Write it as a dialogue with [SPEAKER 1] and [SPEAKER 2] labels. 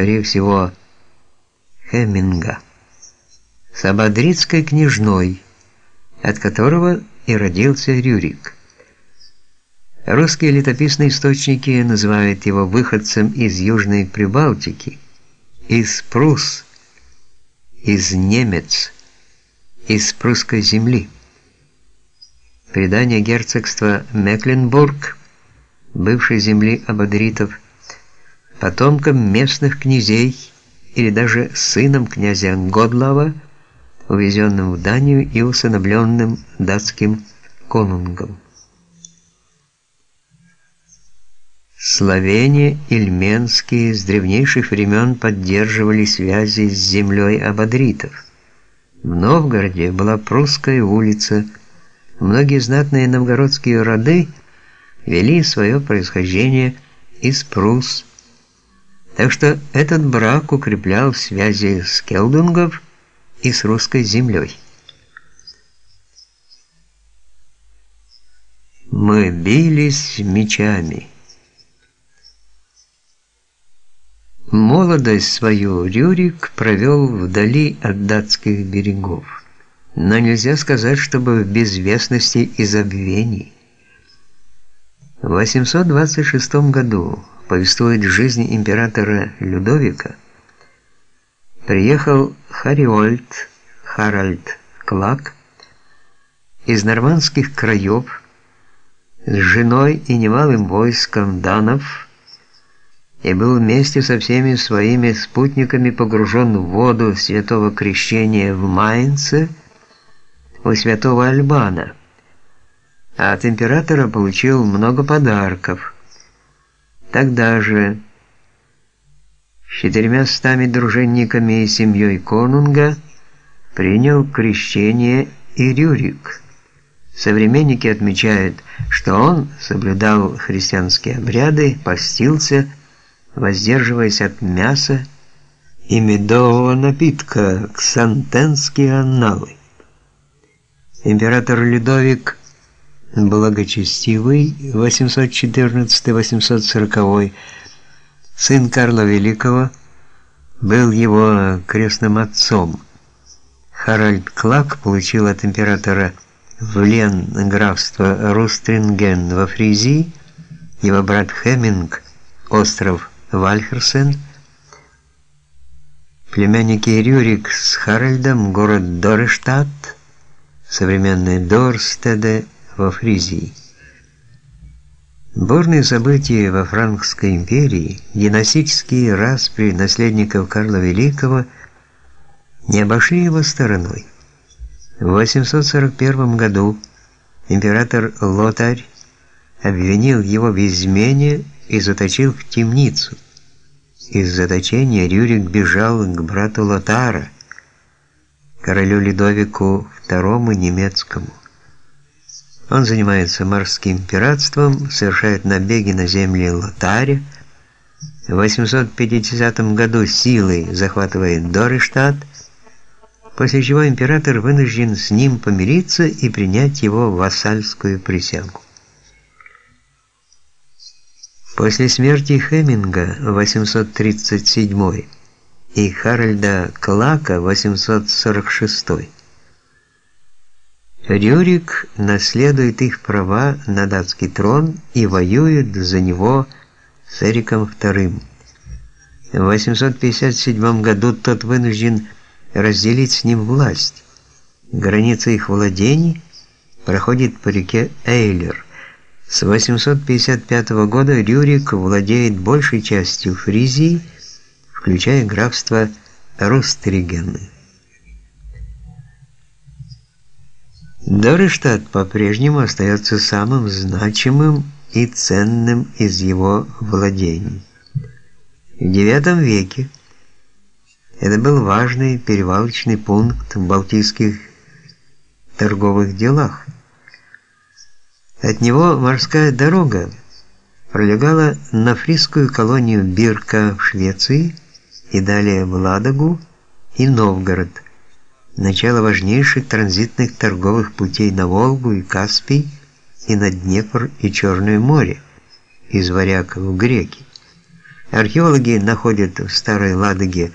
[SPEAKER 1] скорее всего, Хеминга, с ободрицкой княжной, от которого и родился Рюрик. Русские летописные источники называют его выходцем из Южной Прибалтики, из Прус, из Немец, из прусской земли. Предание герцогства Мекленбург, бывшей земли абадритов, потомком местных князей или даже сыном князя Годлава, увезенным в Данию и усыновленным датским конунгом. Словения ильменские с древнейших времен поддерживали связи с землей абадритов. В Новгороде была прусская улица, многие знатные новгородские роды вели свое происхождение из Прус. Так что этот брак укреплял связи с келдунгов и с русской землей. Мы бились мечами. Молодость свою Рюрик провел вдали от датских берегов, но нельзя сказать, чтобы в безвестности и забвении. В 826 году, повествует жизнь императора Людовика, приехал Хариольд Харальд Клак из нормандских краев с женой и немалым войском данов и был вместе со всеми своими спутниками погружен в воду святого крещения в Майнце у святого Альбана, а от императора получил много подарков. Тогда же с четырьмя стами дружинниками и семьей конунга принял крещение и Рюрик. Современники отмечают, что он соблюдал христианские обряды, постился, воздерживаясь от мяса и медового напитка, ксантенские анналы. Император Людовик благочестивый 814-840 сын Карла Великого, был его крестным отцом. Харальд Клак получил от императора в Лен графство Рустринген во Фризии, его брат Хеминг остров Вальхерсен, племянники Рюрик с Харальдом город Дорештадт, современный Дорстеде во Фризии. Бурные события во Франкской империи, династические распри наследников Карла Великого не обошли его стороной. В 841 году император Лотарь обвинил его в измене и заточил в темницу. Из заточения Рюрик бежал к брату Лотара, королю Людовику II немецкому. Он занимается морским пиратством, совершает набеги на земли Лотаря. В 850 году силой захватывает Дорештадт, после чего император вынужден с ним помириться и принять его вассальскую присягу. После смерти Хеминга 837 и Харальда Клака 846 Рюрик наследует их права на датский трон и воюет за него с Эриком II. В 857 году тот вынужден разделить с ним власть. Граница их владений проходит по реке Эйлер – с 855 года Рюрик владеет большей частью Фризии, включая графство Рустриген. Дорштадт по-прежнему остается самым значимым и ценным из его владений. В IX веке это был важный перевалочный пункт в балтийских торговых делах. От него морская дорога пролегала на фрисскую колонию Бирка в Швеции и далее в Ладогу и Новгород. Начало важнейших транзитных торговых путей на Волгу и Каспий и на Днепр и Черное море из варягов в греки. Археологи находят в Старой Ладоге